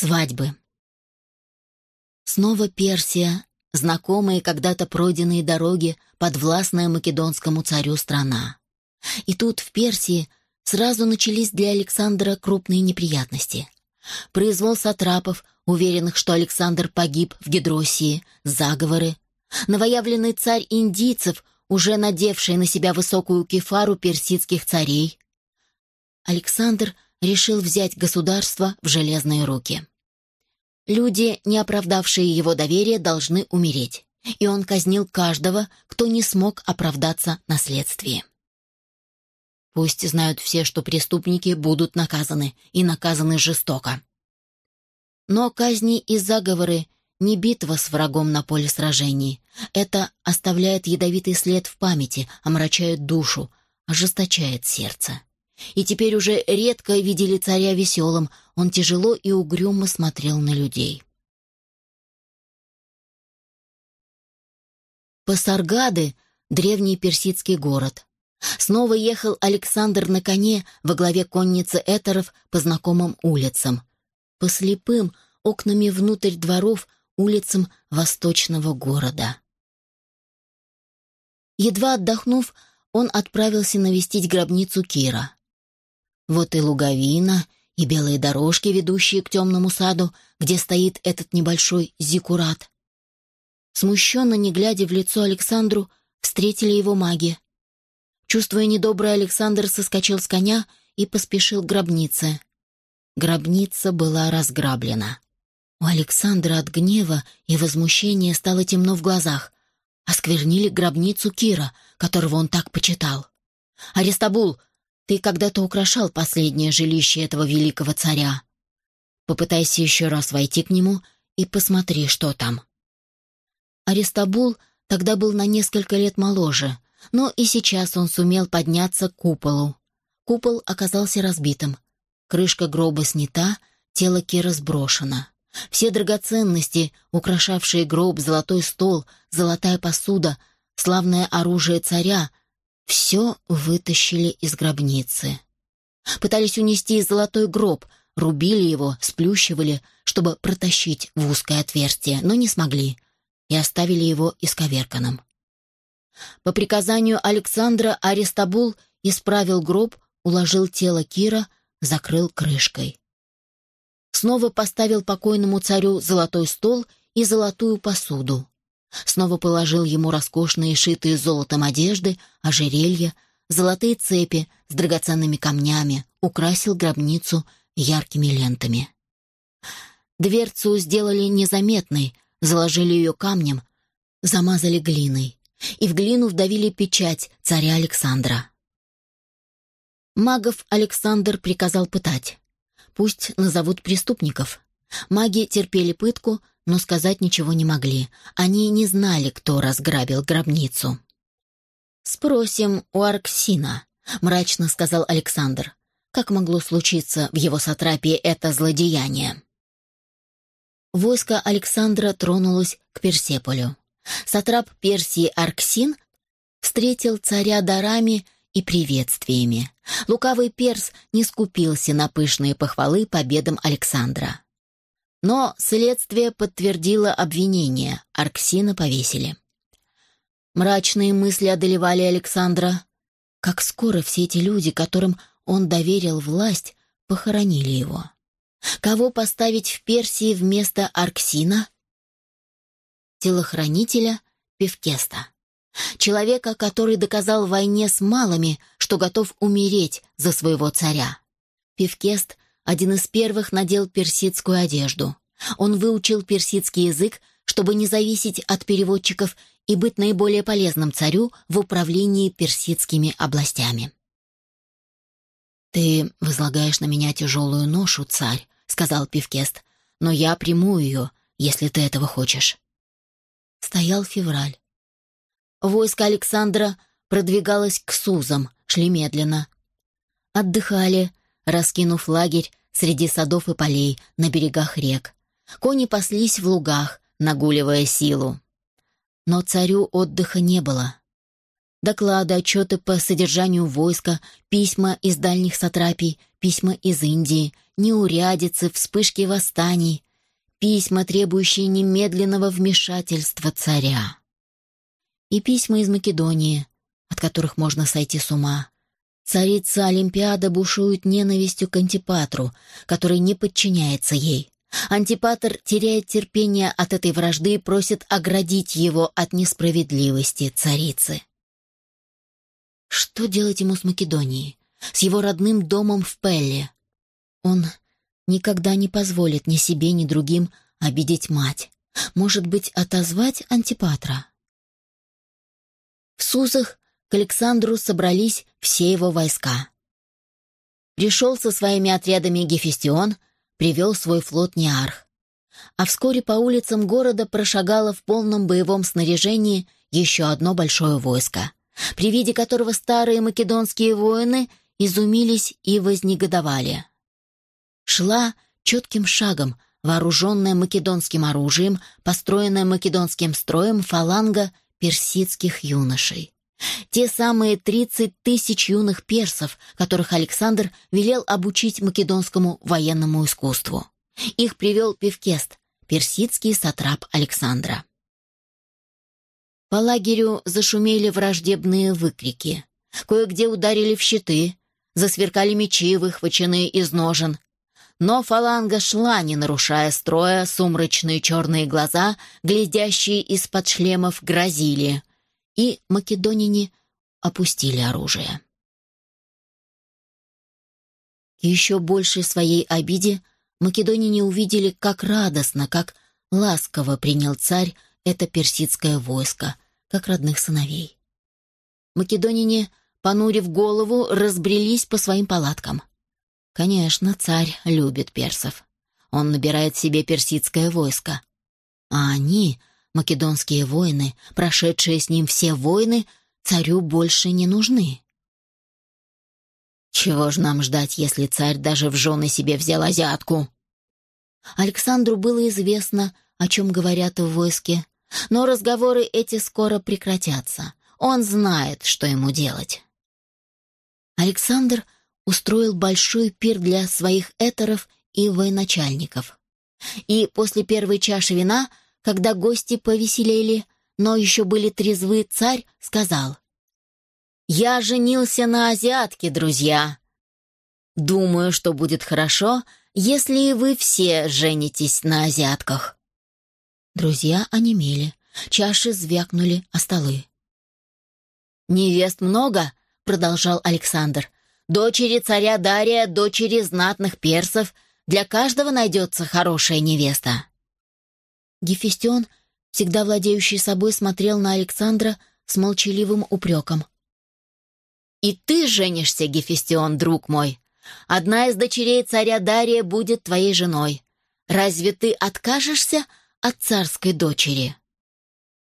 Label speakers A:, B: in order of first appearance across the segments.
A: Свадьбы. Снова Персия, знакомые когда-то пройденные дороги, подвластная македонскому царю страна. И тут, в Персии, сразу начались для Александра крупные неприятности. Произвол сатрапов, уверенных, что Александр погиб в Гидросии, заговоры, новоявленный царь индийцев, уже надевший на себя высокую кефару персидских царей. Александр решил взять государство в железные руки. Люди, не оправдавшие его доверие, должны умереть, и он казнил каждого, кто не смог оправдаться на следствии. Пусть знают все, что преступники будут наказаны, и наказаны жестоко. Но казни и заговоры не битва с врагом на поле сражений. Это оставляет ядовитый след в памяти, омрачает душу, ожесточает сердце. И теперь уже редко видели царя веселым, он тяжело и угрюмо смотрел на людей. Пасаргады — древний персидский город. Снова ехал Александр на коне во главе конницы этеров по знакомым улицам. По слепым, окнами внутрь дворов, улицам восточного города. Едва отдохнув, он отправился навестить гробницу Кира. Вот и луговина, и белые дорожки, ведущие к темному саду, где стоит этот небольшой зиккурат. Смущенно, не глядя в лицо Александру, встретили его маги. Чувствуя недоброе, Александр соскочил с коня и поспешил к гробнице. Гробница была разграблена. У Александра от гнева и возмущения стало темно в глазах. Осквернили гробницу Кира, которого он так почитал. «Аристабул, ты когда-то украшал последнее жилище этого великого царя. Попытайся еще раз войти к нему и посмотри, что там». Аристабул тогда был на несколько лет моложе, но и сейчас он сумел подняться к куполу. Купол оказался разбитым. Крышка гроба снята, тело Кира сброшено. Все драгоценности, украшавшие гроб, золотой стол, золотая посуда, славное оружие царя, все вытащили из гробницы. Пытались унести золотой гроб, рубили его, сплющивали, чтобы протащить в узкое отверстие, но не смогли, и оставили его исковерканным. По приказанию Александра Аристабул исправил гроб, уложил тело Кира, закрыл крышкой снова поставил покойному царю золотой стол и золотую посуду. Снова положил ему роскошные шитые золотом одежды, ожерелья, золотые цепи с драгоценными камнями, украсил гробницу яркими лентами. Дверцу сделали незаметной, заложили ее камнем, замазали глиной, и в глину вдавили печать царя Александра. Магов Александр приказал пытать. Пусть назовут преступников. Маги терпели пытку, но сказать ничего не могли. Они не знали, кто разграбил гробницу. «Спросим у Арксина», — мрачно сказал Александр. «Как могло случиться в его сатрапии это злодеяние?» Войско Александра тронулось к Персеполю. Сатрап Персии Арксин встретил царя дарами и приветствиями. Лукавый перс не скупился на пышные похвалы победам Александра. Но следствие подтвердило обвинение, Арксина повесили. Мрачные мысли одолевали Александра. Как скоро все эти люди, которым он доверил власть, похоронили его. Кого поставить в Персии вместо Арксина? Телохранителя Певкеста. Человека, который доказал в войне с малыми, что готов умереть за своего царя. Певкест один из первых надел персидскую одежду. Он выучил персидский язык, чтобы не зависеть от переводчиков и быть наиболее полезным царю в управлении персидскими областями. «Ты возлагаешь на меня тяжелую ношу, царь», — сказал Пивкест, «но я приму ее, если ты этого хочешь». Стоял февраль. Войско Александра продвигалось к Сузам, шли медленно. Отдыхали, раскинув лагерь среди садов и полей на берегах рек. Кони паслись в лугах, нагуливая силу. Но царю отдыха не было. Доклады, отчеты по содержанию войска, письма из дальних сатрапий, письма из Индии, неурядицы, вспышки восстаний, письма, требующие немедленного вмешательства царя. И письма из Македонии, от которых можно сойти с ума. Царица Олимпиада бушует ненавистью к Антипатру, который не подчиняется ей. Антипатр теряет терпение от этой вражды и просит оградить его от несправедливости царицы. Что делать ему с Македонией? С его родным домом в Пелле? Он никогда не позволит ни себе, ни другим обидеть мать. Может быть, отозвать Антипатра? В Сузах к Александру собрались все его войска. Пришел со своими отрядами Гефестион, привел свой флот Неарх. А вскоре по улицам города прошагало в полном боевом снаряжении еще одно большое войско, при виде которого старые македонские воины изумились и вознегодовали. Шла четким шагом, вооруженная македонским оружием, построенная македонским строем фаланга персидских юношей. Те самые 30 тысяч юных персов, которых Александр велел обучить македонскому военному искусству. Их привел Певкест, персидский сатрап Александра. По лагерю зашумели враждебные выкрики. Кое-где ударили в щиты, засверкали мечи, выхваченные из ножен. Но фаланга шла, не нарушая строя, сумрачные черные глаза, глядящие из-под шлемов, грозили — и македонине опустили оружие. Еще большей своей обиде македонине увидели, как радостно, как ласково принял царь это персидское войско, как родных сыновей. Македонине, понурив голову, разбрелись по своим палаткам. Конечно, царь любит персов. Он набирает себе персидское войско. А они Македонские воины, прошедшие с ним все войны, царю больше не нужны. Чего ж нам ждать, если царь даже в жены себе взял азиатку? Александру было известно, о чем говорят в войске, но разговоры эти скоро прекратятся. Он знает, что ему делать. Александр устроил большой пир для своих этеров и военачальников. И после первой чаши вина когда гости повеселели, но еще были трезвы, царь сказал. «Я женился на азиатке, друзья. Думаю, что будет хорошо, если вы все женитесь на азиатках». Друзья онемели, чаши звякнули о столы. «Невест много?» — продолжал Александр. «Дочери царя Дария, дочери знатных персов. Для каждого найдется хорошая невеста». Гефестион, всегда владеющий собой, смотрел на Александра с молчаливым упреком. «И ты женишься, Гефестион, друг мой. Одна из дочерей царя Дария будет твоей женой. Разве ты откажешься от царской дочери?»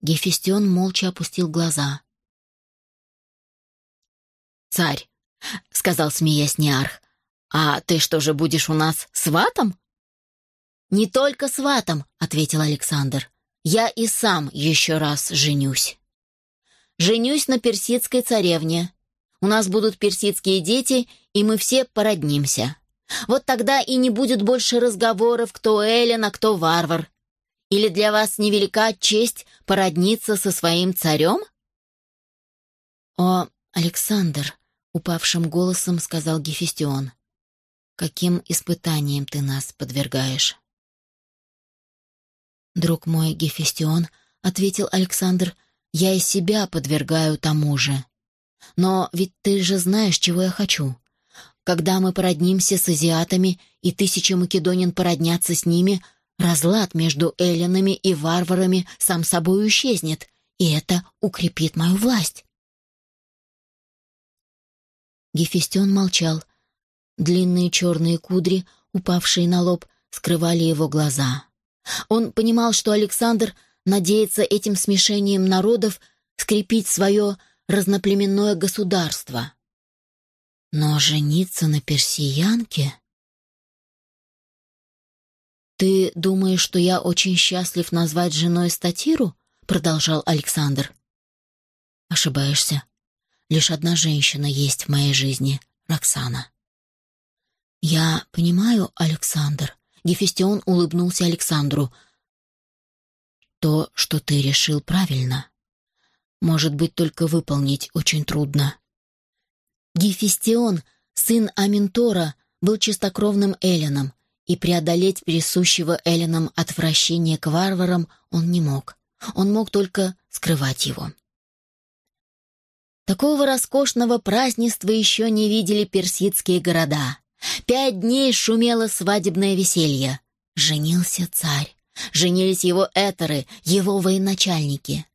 A: Гефестион молча опустил глаза. «Царь», — сказал, смеясь Неарх, — «а ты что же будешь у нас сватом?» «Не только сватом», — ответил Александр. «Я и сам еще раз женюсь». «Женюсь на персидской царевне. У нас будут персидские дети, и мы все породнимся. Вот тогда и не будет больше разговоров, кто Эллен, а кто варвар. Или для вас невелика честь породниться со своим царем?» «О, Александр», — упавшим голосом сказал Гефестион, — «каким испытанием ты нас подвергаешь?» «Друг мой Гефестион», — ответил Александр, — «я и себя подвергаю тому же. Но ведь ты же знаешь, чего я хочу. Когда мы породнимся с азиатами, и тысячи македонин породнятся с ними, разлад между эллинами и варварами сам собой исчезнет, и это укрепит мою власть». Гефестион молчал. Длинные черные кудри, упавшие на лоб, скрывали его глаза. Он понимал, что Александр надеется этим смешением народов скрепить свое разноплеменное государство. Но жениться на персиянке... «Ты думаешь, что я очень счастлив назвать женой статиру?» — продолжал Александр. «Ошибаешься. Лишь одна женщина есть в моей жизни — Роксана. «Я понимаю, Александр», — Гефестион улыбнулся Александру. «То, что ты решил правильно. Может быть, только выполнить очень трудно». Гефестион, сын Аминтора, был чистокровным эллином, и преодолеть присущего эллинам отвращение к варварам он не мог. Он мог только скрывать его. Такого роскошного празднества еще не видели персидские города. Пять дней шумело свадебное веселье. Женился царь. Женились его этеры, его военачальники.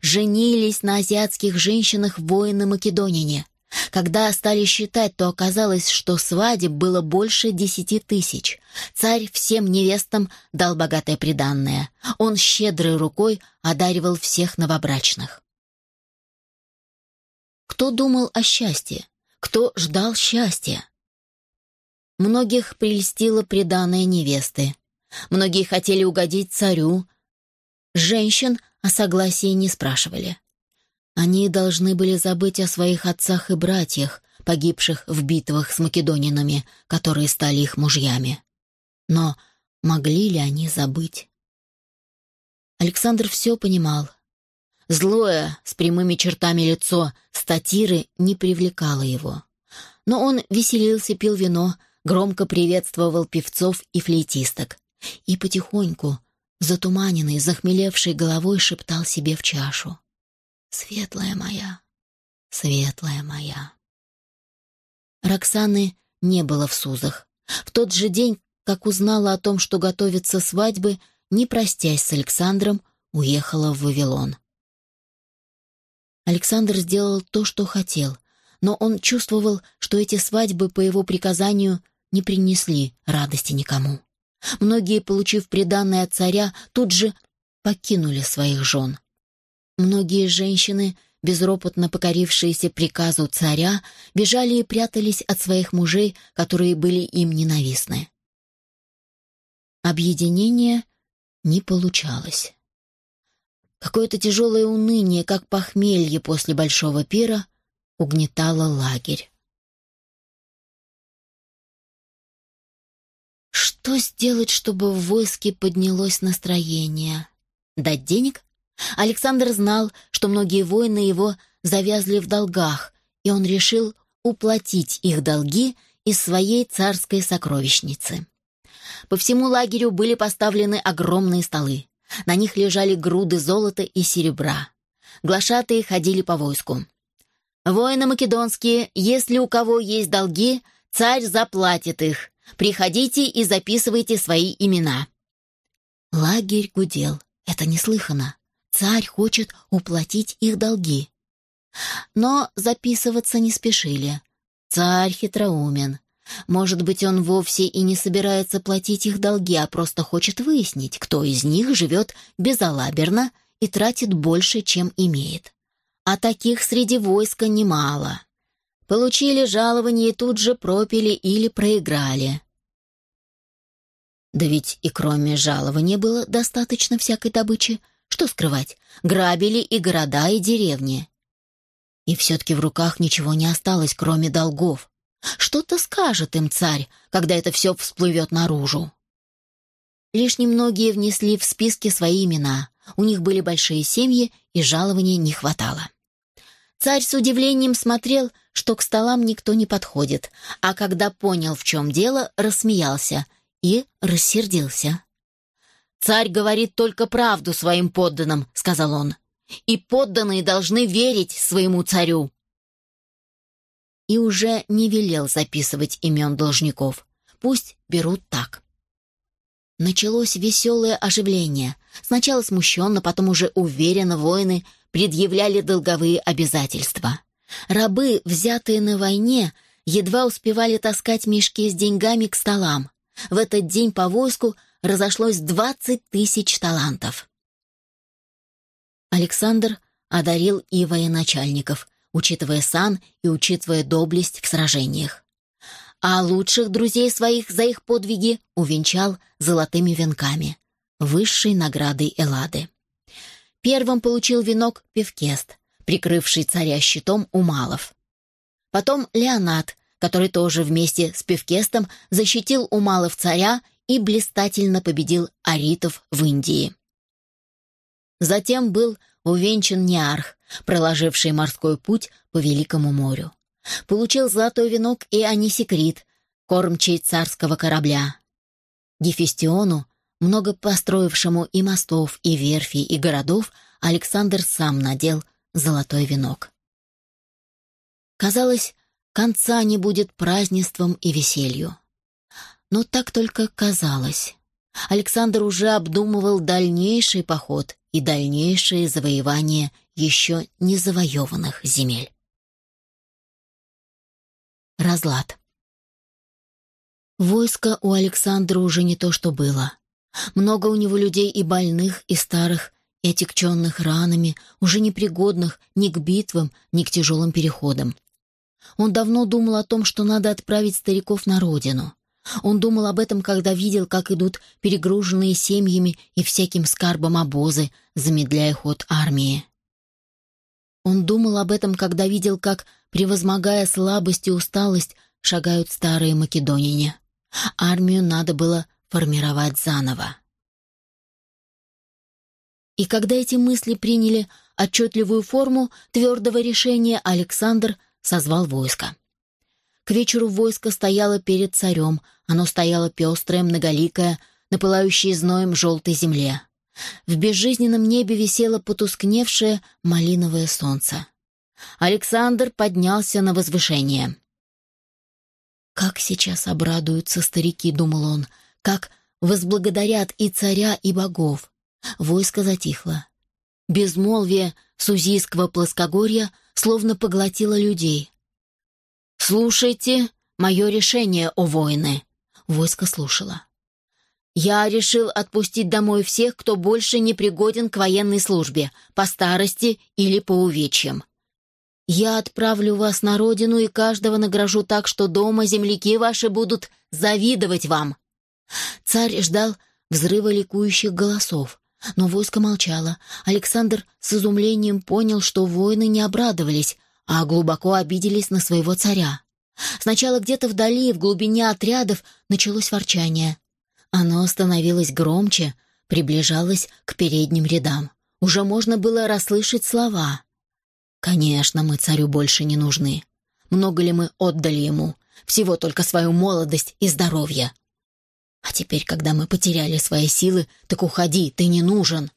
A: Женились на азиатских женщинах воины-македонине. Когда стали считать, то оказалось, что свадеб было больше десяти тысяч. Царь всем невестам дал богатое приданное. Он щедрой рукой одаривал всех новобрачных. Кто думал о счастье? Кто ждал счастья? Многих прельстило приданное невесты. Многие хотели угодить царю. Женщин о согласии не спрашивали. Они должны были забыть о своих отцах и братьях, погибших в битвах с македонинами, которые стали их мужьями. Но могли ли они забыть? Александр все понимал. Злое, с прямыми чертами лицо статиры не привлекало его. Но он веселился, пил вино, громко приветствовал певцов и флейтисток. И потихоньку, затуманенный, захмелевшей головой, шептал себе в чашу. Светлая моя, светлая моя. Роксаны не было в Сузах. В тот же день, как узнала о том, что готовится свадьбы, не простясь с Александром, уехала в Вавилон. Александр сделал то, что хотел, но он чувствовал, что эти свадьбы по его приказанию не принесли радости никому. Многие, получив приданное от царя, тут же покинули своих жен. Многие женщины, безропотно покорившиеся приказу царя, бежали и прятались от своих мужей, которые были им ненавистны. Объединение не получалось. Какое-то тяжелое уныние, как похмелье после большого пира, угнетало лагерь. Что сделать, чтобы в войске поднялось настроение? Дать денег? Александр знал, что многие воины его завязли в долгах, и он решил уплатить их долги из своей царской сокровищницы. По всему лагерю были поставлены огромные столы. На них лежали груды золота и серебра. Глашатые ходили по войску. «Воины македонские, если у кого есть долги, царь заплатит их. Приходите и записывайте свои имена». Лагерь гудел. Это неслыханно. Царь хочет уплатить их долги. Но записываться не спешили. Царь хитроумен. Может быть, он вовсе и не собирается платить их долги, а просто хочет выяснить, кто из них живет безалаберно и тратит больше, чем имеет. А таких среди войска немало. Получили жалование и тут же пропили или проиграли. Да ведь и кроме жалования было достаточно всякой добычи — что скрывать? Грабили и города, и деревни. И все-таки в руках ничего не осталось, кроме долгов. Что-то скажет им царь, когда это все всплывет наружу. Лишь немногие внесли в списки свои имена. У них были большие семьи, и жалования не хватало. Царь с удивлением смотрел, что к столам никто не подходит, а когда понял, в чем дело, рассмеялся и рассердился. «Царь говорит только правду своим подданным», — сказал он. «И подданные должны верить своему царю». И уже не велел записывать имен должников. Пусть берут так. Началось веселое оживление. Сначала смущенно, потом уже уверенно воины предъявляли долговые обязательства. Рабы, взятые на войне, едва успевали таскать мешки с деньгами к столам. В этот день по войску разошлось двадцать тысяч талантов. Александр одарил и военачальников, учитывая сан и учитывая доблесть в сражениях. А лучших друзей своих за их подвиги увенчал золотыми венками, высшей наградой Эллады. Первым получил венок Певкест, прикрывший царя щитом у малов. Потом Леонат, который тоже вместе с Певкестом защитил Умалов царя и блистательно победил аритов в Индии. Затем был увенчан Ниарх, проложивший морской путь по Великому морю. Получил золотой венок и Анисекрит, кормчий царского корабля. Гефестиону, много построившему и мостов, и верфей, и городов, Александр сам надел золотой венок. Казалось, конца не будет празднеством и веселью. Но так только казалось. Александр уже обдумывал дальнейший поход и дальнейшее завоевание еще не завоеванных земель. Разлад. Войско у Александра уже не то, что было. Много у него людей и больных, и старых, и отекченных ранами, уже непригодных ни к битвам, ни к тяжелым переходам. Он давно думал о том, что надо отправить стариков на родину. Он думал об этом, когда видел, как идут перегруженные семьями и всяким скарбом обозы, замедляя ход армии. Он думал об этом, когда видел, как, превозмогая слабость и усталость, шагают старые македонине. Армию надо было формировать заново. И когда эти мысли приняли отчетливую форму твердого решения, Александр созвал войско. К вечеру войско стояло перед царем, оно стояло пестрое, многоликое, на пылающей зноем желтой земле. В безжизненном небе висело потускневшее малиновое солнце. Александр поднялся на возвышение. «Как сейчас обрадуются старики», — думал он, — «как возблагодарят и царя, и богов». Войско затихло. Безмолвие Сузийского плоскогорья словно поглотило людей. «Слушайте мое решение, о воины!» Войско слушало. «Я решил отпустить домой всех, кто больше не пригоден к военной службе, по старости или по увечьям. Я отправлю вас на родину и каждого награжу так, что дома земляки ваши будут завидовать вам». Царь ждал взрыва ликующих голосов. Но войско молчало. Александр с изумлением понял, что воины не обрадовались, а глубоко обиделись на своего царя. Сначала где-то вдали, в глубине отрядов, началось ворчание. Оно становилось громче, приближалось к передним рядам. Уже можно было расслышать слова. «Конечно, мы царю больше не нужны. Много ли мы отдали ему? Всего только свою молодость и здоровье. А теперь, когда мы потеряли свои силы, так уходи, ты не нужен».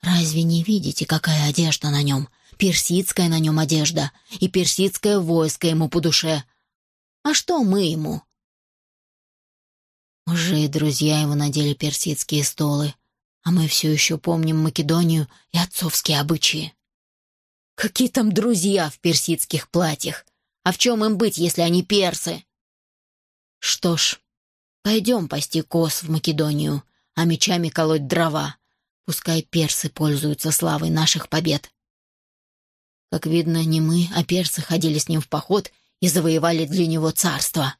A: «Разве не видите, какая одежда на нем? Персидская на нем одежда, и персидское войско ему по душе. А что мы ему?» Уже и друзья его надели персидские столы, а мы все еще помним Македонию и отцовские обычаи. Какие там друзья в персидских платьях? А в чем им быть, если они персы? Что ж, пойдем пасти коз в Македонию, а мечами колоть дрова. Пускай персы пользуются славой наших побед. Как видно, не мы, а персы ходили с ним в поход и завоевали для него царство.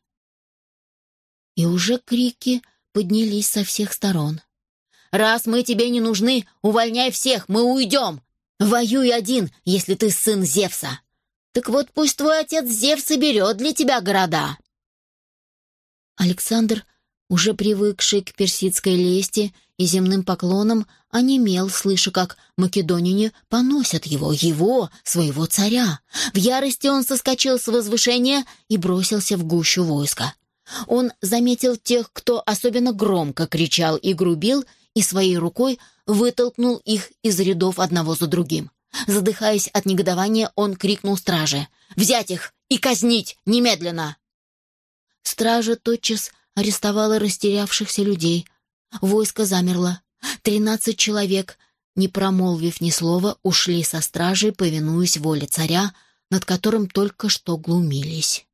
A: И уже крики поднялись со всех сторон. «Раз мы тебе не нужны, увольняй всех, мы уйдем! Воюй один, если ты сын Зевса! Так вот пусть твой отец Зевс и берет для тебя города!» Александр уже привыкший к персидской лести и земным поклонам, онемел, слыша, как македонине поносят его, его, своего царя. В ярости он соскочил с возвышения и бросился в гущу войска. Он заметил тех, кто особенно громко кричал и грубил, и своей рукой вытолкнул их из рядов одного за другим. Задыхаясь от негодования, он крикнул страже «Взять их и казнить немедленно!» Стража тотчас арестовала растерявшихся людей. Войско замерло. Тринадцать человек, не промолвив ни слова, ушли со стражей, повинуясь воле царя, над которым только что глумились.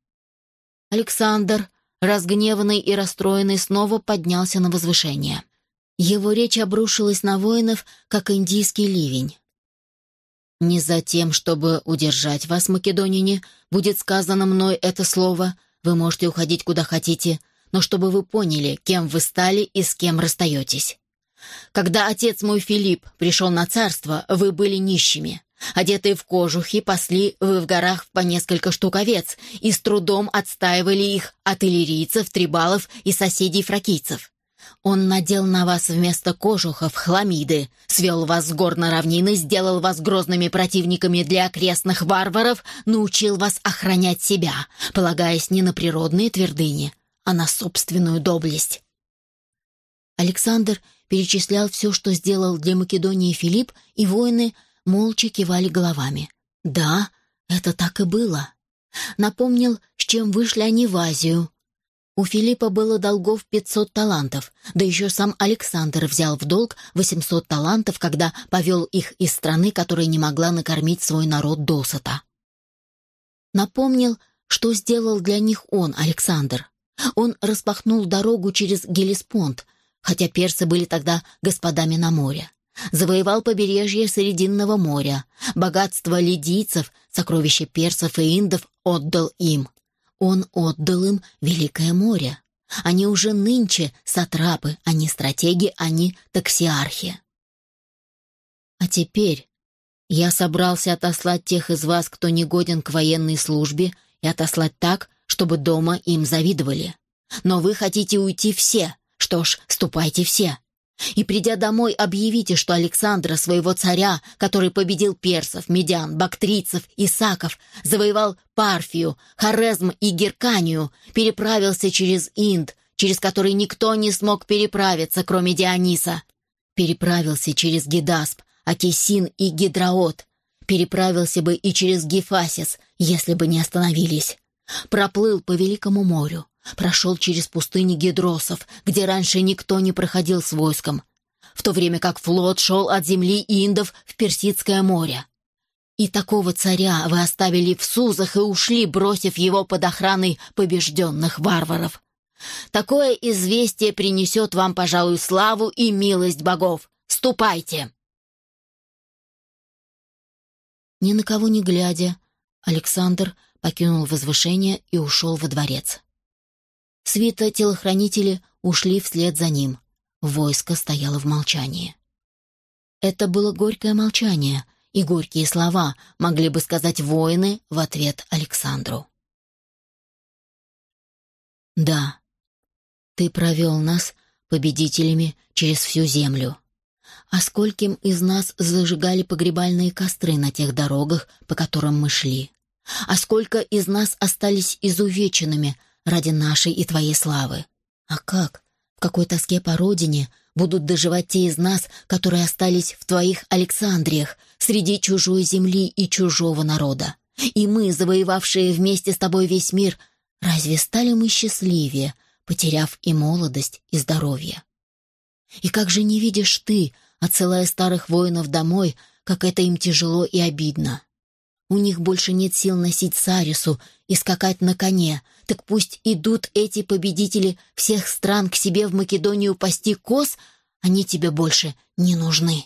A: Александр, разгневанный и расстроенный, снова поднялся на возвышение. Его речь обрушилась на воинов, как индийский ливень. «Не за тем, чтобы удержать вас, македонине, будет сказано мной это слово, вы можете уходить куда хотите, но чтобы вы поняли, кем вы стали и с кем расстаетесь. Когда отец мой Филипп пришел на царство, вы были нищими. Одетые в кожухи, пасли вы в горах по несколько штук овец и с трудом отстаивали их от иллирийцев, трибалов и соседей-фракийцев. Он надел на вас вместо кожухов хламиды, свел вас с гор на равнины, сделал вас грозными противниками для окрестных варваров, научил вас охранять себя, полагаясь не на природные твердыни, а на собственную доблесть. Александр перечислял все, что сделал для Македонии Филипп, и воины молча кивали головами. Да, это так и было. Напомнил, с чем вышли они в Азию, у Филиппа было долгов 500 талантов, да еще сам Александр взял в долг 800 талантов, когда повел их из страны, которая не могла накормить свой народ досыта. Напомнил, что сделал для них он, Александр. Он распахнул дорогу через Гелеспонд, хотя персы были тогда господами на море. Завоевал побережье Срединного моря. Богатство лидийцев, сокровища персов и индов отдал им – он отдал им Великое море. Они уже нынче сатрапы, они стратеги, они таксиархи. А теперь я собрался отослать тех из вас, кто не годен к военной службе, и отослать так, чтобы дома им завидовали. Но вы хотите уйти все. Что ж, ступайте все. И придя домой, объявите, что Александра, своего царя, который победил персов, медян, бактрийцев, исаков, завоевал Парфию, Хорезм и Герканию, переправился через Инд, через который никто не смог переправиться, кроме Диониса, переправился через Гидасп, Акисин и Гидраот, переправился бы и через Гефасис, если бы не остановились, проплыл по Великому морю, Прошел через пустыни Гидросов, где раньше никто не проходил с войском, в то время как флот шел от земли индов в Персидское море. И такого царя вы оставили в Сузах и ушли, бросив его под охраной побежденных варваров. Такое известие принесет вам, пожалуй, славу и милость богов. Ступайте!» Ни на кого не глядя, Александр покинул возвышение и ушел во дворец. Свита телохранители ушли вслед за ним. Войско стояло в молчании. Это было горькое молчание, и горькие слова могли бы сказать воины в ответ Александру. «Да, ты провел нас победителями через всю землю. А скольким из нас зажигали погребальные костры на тех дорогах, по которым мы шли? А сколько из нас остались изувеченными — ради нашей и твоей славы. А как? В какой тоске по родине будут доживать те из нас, которые остались в твоих Александриях, среди чужой земли и чужого народа? И мы, завоевавшие вместе с тобой весь мир, разве стали мы счастливее, потеряв и молодость, и здоровье? И как же не видишь ты, отсылая старых воинов домой, как это им тяжело и обидно? У них больше нет сил носить сарису и скакать на коне, так пусть идут эти победители всех стран к себе в Македонию пасти коз, они тебе больше не нужны.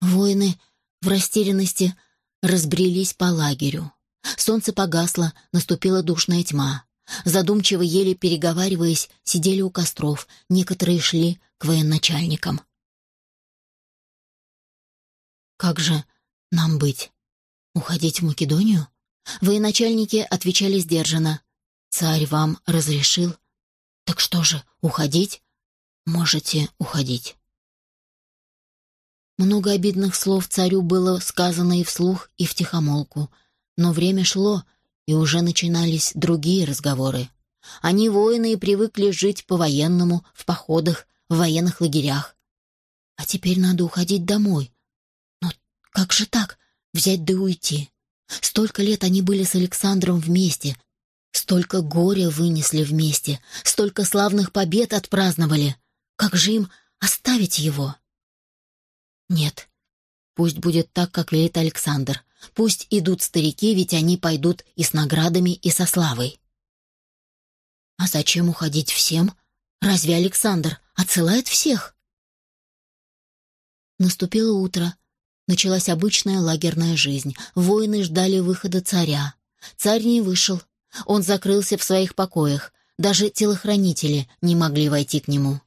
A: Воины в растерянности разбрелись по лагерю. Солнце погасло, наступила душная тьма. Задумчиво еле переговариваясь, сидели у костров, некоторые шли к военачальникам. «Как же нам быть? Уходить в Македонию? Военачальники отвечали сдержанно. Царь вам разрешил? Так что же, уходить? Можете уходить. Много обидных слов царю было сказано и вслух, и втихомолку, но время шло, и уже начинались другие разговоры. Они, воины, и привыкли жить по-военному, в походах, в военных лагерях. А теперь надо уходить домой, как же так? Взять да уйти. Столько лет они были с Александром вместе, столько горя вынесли вместе, столько славных побед отпраздновали. Как же им оставить его? Нет, пусть будет так, как велит Александр. Пусть идут старики, ведь они пойдут и с наградами, и со славой. А зачем уходить всем? Разве Александр отсылает всех? Наступило утро, Началась обычная лагерная жизнь. Воины ждали выхода царя. Царь не вышел. Он закрылся в своих покоях. Даже телохранители не могли войти к нему.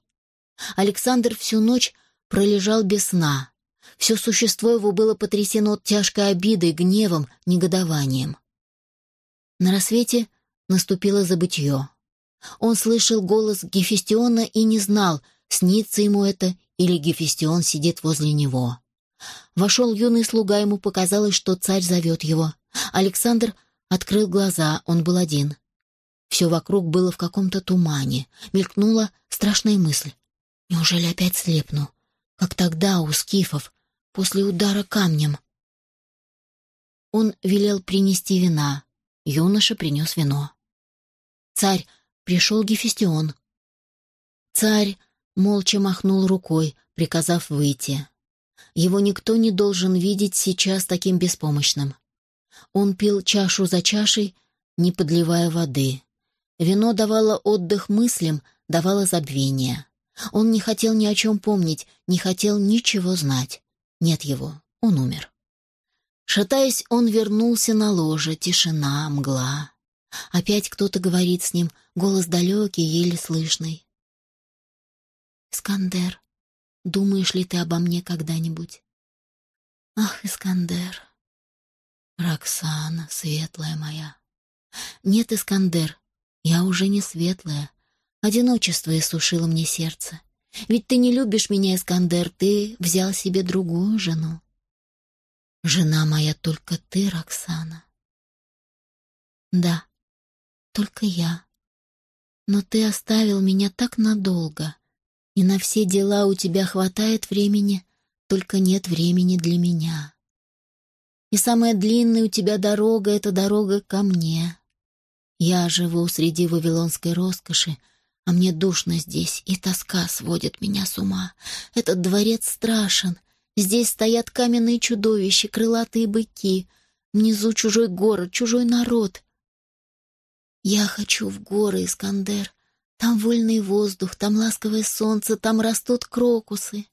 A: Александр всю ночь пролежал без сна. Все существо его было потрясено тяжкой обидой, гневом, негодованием. На рассвете наступило забытье. Он слышал голос Гефестиона и не знал, снится ему это или Гефестион сидит возле него. Вошел юный слуга, ему показалось, что царь зовет его. Александр открыл глаза, он был один. Все вокруг было в каком-то тумане. Мелькнула страшная мысль. Неужели опять слепну? Как тогда у скифов, после удара камнем. Он велел принести вина. Юноша принес вино. «Царь, пришел Гефестион». Царь молча махнул рукой, приказав выйти. Его никто не должен видеть сейчас таким беспомощным. Он пил чашу за чашей, не подливая воды. Вино давало отдых мыслям, давало забвение. Он не хотел ни о чем помнить, не хотел ничего знать. Нет его, он умер. Шатаясь, он вернулся на ложе, тишина, мгла. Опять кто-то говорит с ним, голос далекий, еле слышный. «Искандер, думаешь ли ты обо мне когда-нибудь?» «Ах, Искандер, Роксана, светлая моя!» «Нет, Искандер, я уже не светлая. Одиночество иссушило мне сердце. Ведь ты не любишь меня, Искандер, ты взял себе другую жену. Жена моя только ты, Роксана. Да, только я. Но ты оставил меня так надолго, и на все дела у тебя хватает времени, только нет времени для меня. И самая длинная у тебя дорога — это дорога ко мне. Я живу среди вавилонской роскоши, а мне душно здесь, и тоска сводит меня с ума. Этот дворец страшен. Здесь стоят каменные чудовища, крылатые быки. Внизу чужой город, чужой народ. Я хочу в горы, Искандер. Там вольный воздух, там ласковое солнце, там растут крокусы.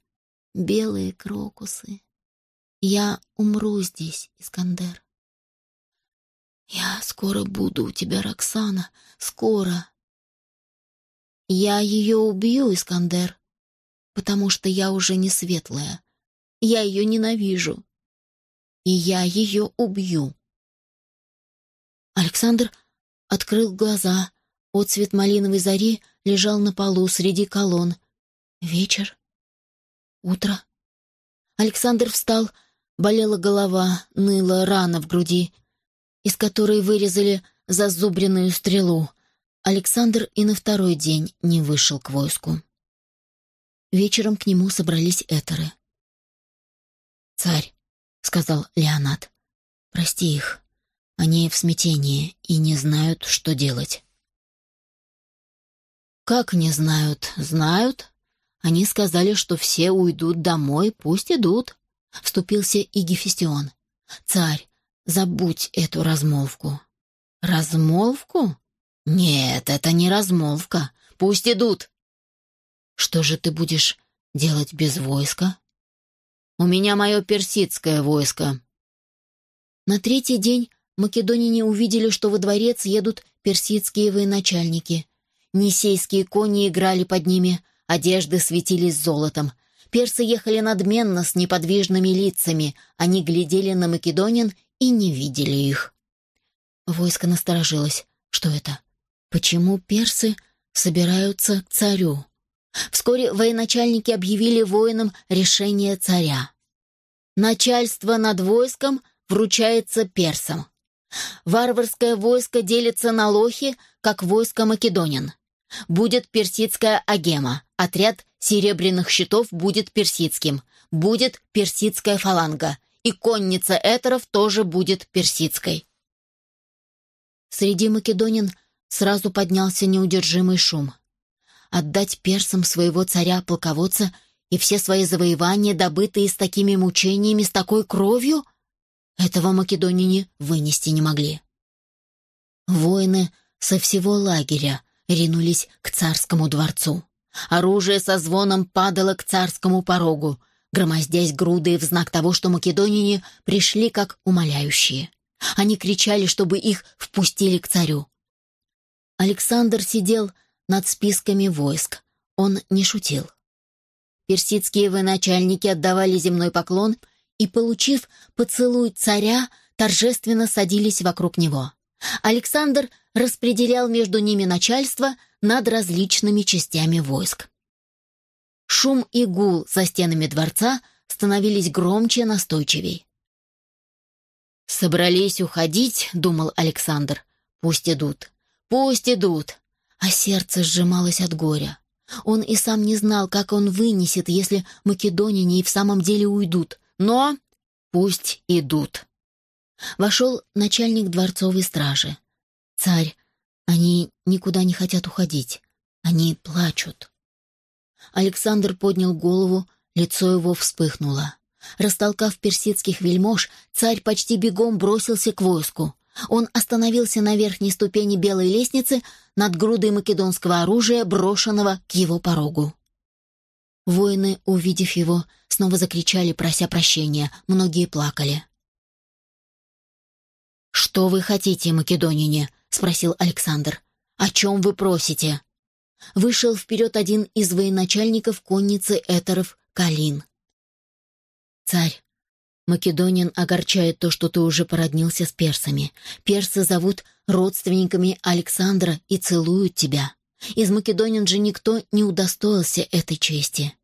A: Белые крокусы. Я умру здесь, Искандер. Я скоро буду у тебя, Роксана, скоро. Я ее убью, Искандер, потому что я уже не светлая. Я ее ненавижу. И я ее убью. Александр Открыл глаза. Отцвет малиновой зари лежал на полу среди колонн. Вечер. Утро. Александр встал, болела голова, ныла рана в груди, из которой вырезали зазубренную стрелу. Александр и на второй день не вышел к войску. Вечером к нему собрались этеры. «Царь», — сказал Леонат, — «прости их. Они в смятении и не знают, что делать. Как не знают? Знают. Они сказали, что все уйдут домой, пусть идут. Вступился и Гефестион. Царь, забудь эту размолвку. Размолвку? Нет, это не размолвка. Пусть идут. Что же ты будешь делать без войска? У меня мое персидское войско. На третий день македонине увидели, что во дворец едут персидские военачальники. Нисейские кони играли под ними, одежды светились золотом. Персы ехали надменно, с неподвижными лицами. Они глядели на македонин и не видели их. Войско насторожилось. Что это? Почему персы собираются к царю? Вскоре военачальники объявили воинам решение царя. Начальство над войском вручается персам. Варварское войско делится на лохи, как войско македонин. Будет персидская агема, отряд серебряных щитов будет персидским, будет персидская фаланга, и конница этеров тоже будет персидской. Среди македонин сразу поднялся неудержимый шум. Отдать персам своего царя-полководца и все свои завоевания, добытые с такими мучениями, с такой кровью — этого македонине вынести не могли. Воины со всего лагеря ринулись к царскому дворцу. Оружие со звоном падало к царскому порогу, громоздясь грудой в знак того, что македонине пришли как умоляющие. Они кричали, чтобы их впустили к царю. Александр сидел над списками войск. Он не шутил. персидские военачальники отдавали земной поклон и, получив поцелуй царя, торжественно садились вокруг него. Александр распределял между ними начальство над различными частями войск. Шум и гул за стенами дворца становились громче, настойчивей. «Собрались уходить», — думал Александр. «Пусть идут, пусть идут». А сердце сжималось от горя. Он и сам не знал, как он вынесет, если македоняне и в самом деле уйдут. Но пусть идут. Вошел начальник дворцовой стражи. «Царь, они никуда не хотят уходить. Они плачут». Александр поднял голову, лицо его вспыхнуло. Растолкав персидских вельмож, царь почти бегом бросился к войску. Он остановился на верхней ступени белой лестницы над грудой македонского оружия, брошенного к его порогу. Воины, увидев его, снова закричали, прося прощения. Многие плакали. «Что вы хотите, македонине?» — спросил Александр. «О чем вы просите?» Вышел вперед один из военачальников конницы Этеров, Калин. «Царь, Македонин огорчает то, что ты уже породнился с персами. Персы зовут родственниками Александра и целуют тебя. Из македонин же никто не удостоился этой чести.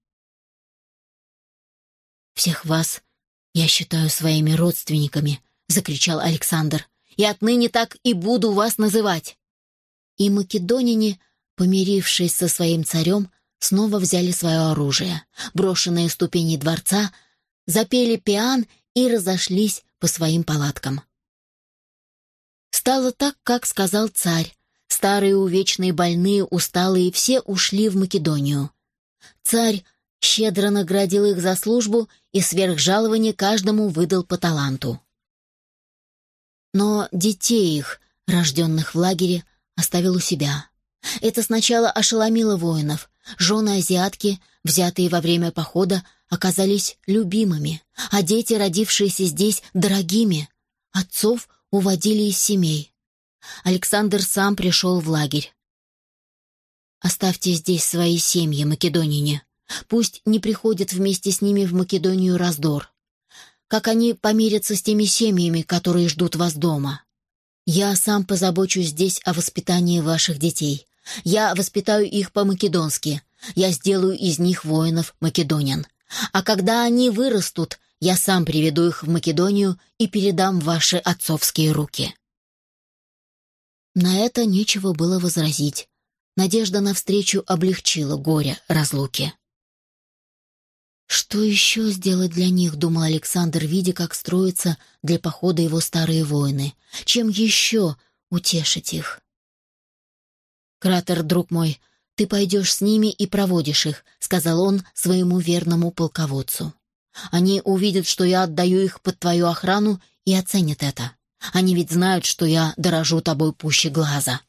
A: «Всех вас я считаю своими родственниками», — закричал Александр. «И отныне так и буду вас называть». И македонине, помирившись со своим царем, снова взяли свое оружие. Брошенные ступени дворца — запели пиан и разошлись по своим палаткам. Стало так, как сказал царь. Старые увечные больные, усталые, все ушли в Македонию. Царь щедро наградил их за службу и сверх жалования каждому выдал по таланту. Но детей их, рожденных в лагере, оставил у себя. Это сначала ошеломило воинов. Жены азиатки, взятые во время похода, оказались любимыми, а дети, родившиеся здесь, дорогими. Отцов уводили из семей. Александр сам пришел в лагерь. «Оставьте здесь свои семьи, македонине. Пусть не приходят вместе с ними в Македонию раздор. Как они помирятся с теми семьями, которые ждут вас дома? Я сам позабочусь здесь о воспитании ваших детей. Я воспитаю их по-македонски. Я сделаю из них воинов македонян. А когда они вырастут, я сам приведу их в Македонию и передам ваши отцовские руки». На это нечего было возразить. Надежда навстречу облегчила горе разлуки. «Что еще сделать для них?» — думал Александр, видя, как строятся для похода его старые воины. «Чем еще утешить их?» «Кратер, друг мой, ты пойдешь с ними и проводишь их», — сказал он своему верному полководцу. «Они увидят, что я отдаю их под твою охрану и оценят это. Они ведь знают, что я дорожу тобой пуще глаза».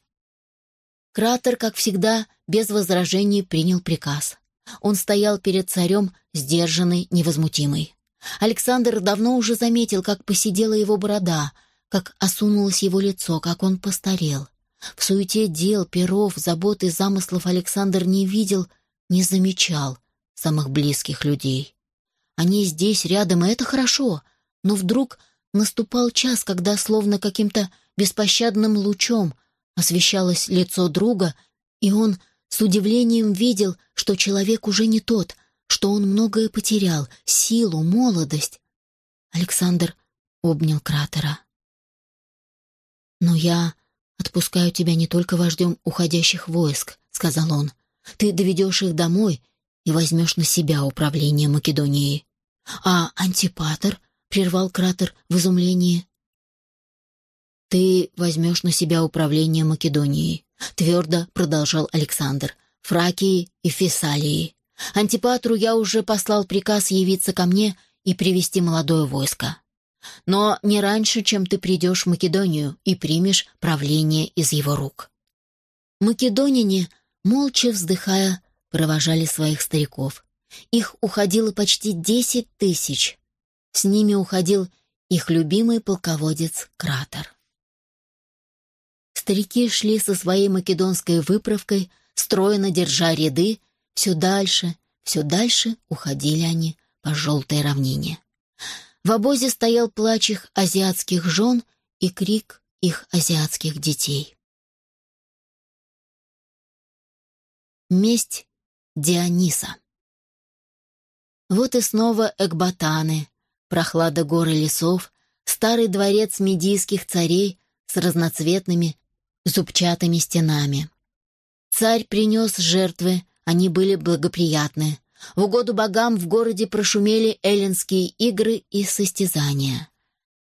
A: Кратер, как всегда, без возражений принял приказ. Он стоял перед царем, сдержанный, невозмутимый. Александр давно уже заметил, как посидела его борода, как осунулось его лицо, как он постарел. В суете дел, перов, забот и замыслов Александр не видел, не замечал самых близких людей. Они здесь, рядом, и это хорошо, но вдруг наступал час, когда словно каким-то беспощадным лучом освещалось лицо друга, и он с удивлением видел, что человек уже не тот, что он многое потерял, силу, молодость. Александр обнял кратера. «Но я «Отпускаю тебя не только вождем уходящих войск», — сказал он. «Ты доведешь их домой и возьмешь на себя управление Македонией». «А антипатор?» — прервал кратер в изумлении. «Ты возьмешь на себя управление Македонией», — твердо продолжал Александр, «Фракии и Фессалии. Антипатру я уже послал приказ явиться ко мне и привести молодое войско но не раньше, чем ты придешь в Македонию и примешь правление из его рук». Македонине, молча вздыхая, провожали своих стариков. Их уходило почти десять тысяч. С ними уходил их любимый полководец Кратер. Старики шли со своей македонской выправкой, стройно держа ряды, все дальше, Все дальше уходили они по желтой равнине. В обозе стоял плач их азиатских жен и крик их азиатских детей. Месть Диониса Вот и снова Экбатаны, прохлада гор и лесов, старый дворец медийских царей с разноцветными зубчатыми стенами. Царь принес жертвы, они были благоприятны. В угоду богам в городе прошумели эллинские игры и состязания.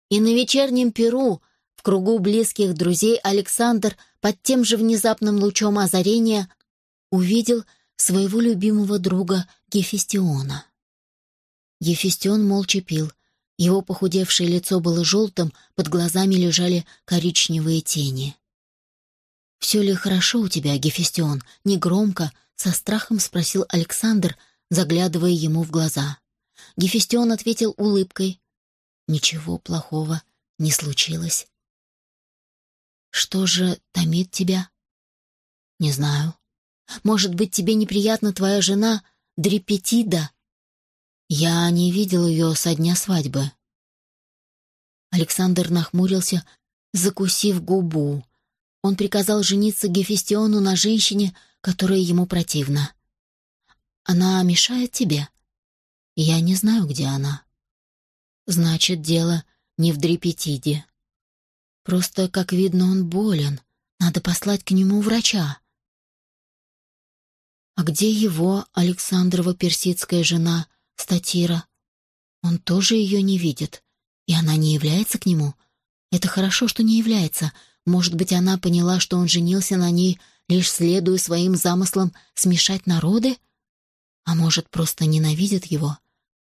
A: И на вечернем перу, в кругу близких друзей, Александр под тем же внезапным лучом озарения увидел своего любимого друга Гефестиона. Гефестион молча пил. Его похудевшее лицо было желтым, под глазами лежали коричневые тени. «Все ли хорошо у тебя, Гефестион?» — негромко, со страхом спросил Александр, заглядывая ему в глаза. Гефестион ответил улыбкой. «Ничего плохого не случилось». «Что же томит тебя?» «Не знаю. Может быть, тебе неприятна твоя жена Дрепетида?» «Я не видел ее со дня свадьбы». Александр нахмурился, закусив губу. Он приказал жениться Гефестиону на женщине, которая ему противна. Она мешает тебе? Я не знаю, где она. Значит, дело не в Дрепетиде. Просто, как видно, он болен. Надо послать к нему врача. А где его, Александрова персидская жена, Статира? Он тоже ее не видит. И она не является к нему. Это хорошо, что не является. Может быть, она поняла, что он женился на ней, лишь следуя своим замыслам смешать народы? А может, просто ненавидит его?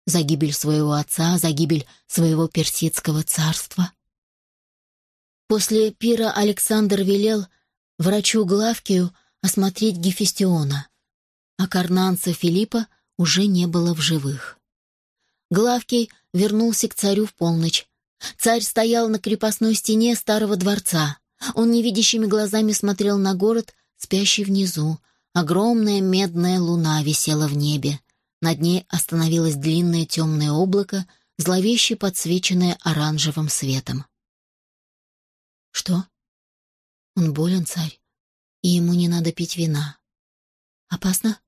A: За гибель своего отца, за гибель своего персидского царства? После пира Александр велел врачу Главкию осмотреть Гефестиона, а карнанца Филиппа уже не было в живых. Главкий вернулся к царю в полночь. Царь стоял на крепостной стене старого дворца. Он невидящими глазами смотрел на город, спящий внизу, Огромная медная луна висела в небе. Над ней остановилось длинное темное облако, зловеще подсвеченное оранжевым светом. «Что?» «Он болен, царь, и ему не надо пить вина. Опасно?»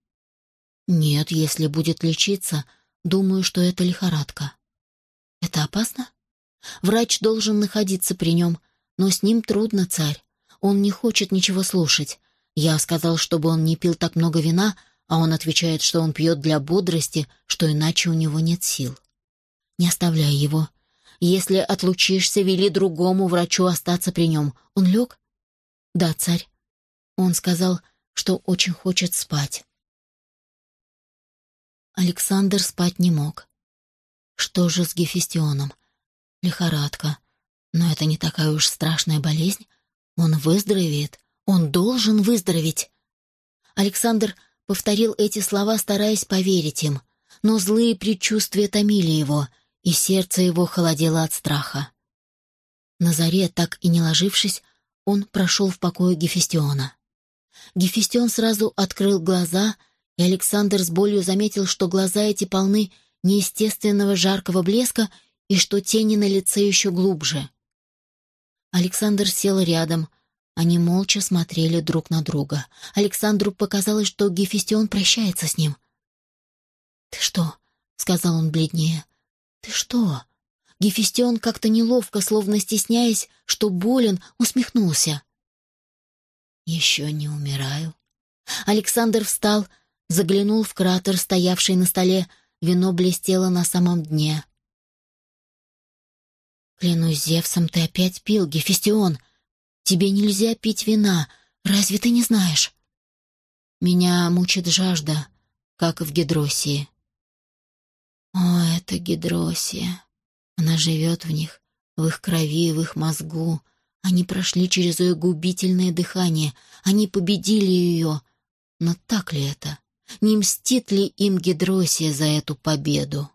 A: «Нет, если будет лечиться, думаю, что это лихорадка». «Это опасно?» «Врач должен находиться при нем, но с ним трудно, царь. Он не хочет ничего слушать. Я сказал, чтобы он не пил так много вина, а он отвечает, что он пьет для бодрости, что иначе у него нет сил. Не оставляй его. Если отлучишься, вели другому врачу остаться при нем. Он лег? Да, царь. Он сказал, что очень хочет спать. Александр спать не мог. Что же с Гефестионом? Лихорадка. Но это не такая уж страшная болезнь. Он выздоровеет. Он должен выздороветь. Александр повторил эти слова, стараясь поверить им, но злые предчувствия томили его, и сердце его холодело от страха. На заре, так и не ложившись, он прошел в покое Гефестиона. Гефестион сразу открыл глаза, и Александр с болью заметил, что глаза эти полны неестественного жаркого блеска и что тени на лице еще глубже. Александр сел рядом, они молча смотрели друг на друга. Александру показалось, что Гефестион прощается с ним. «Ты что?» — сказал он бледнее. «Ты что?» Гефестион как-то неловко, словно стесняясь, что болен, усмехнулся. «Еще не умираю». Александр встал, заглянул в кратер, стоявший на столе. Вино блестело на самом дне. «Клянусь Зевсом, ты опять пил, Гефестион!» Тебе нельзя пить вина, разве ты не знаешь? Меня мучит жажда, как в Гидросии. О, это Гидросия. Она живет в них, в их крови, в их мозгу. Они прошли через ее губительное дыхание, они победили ее. Но так ли это? Не мстит ли им Гидросия за эту победу?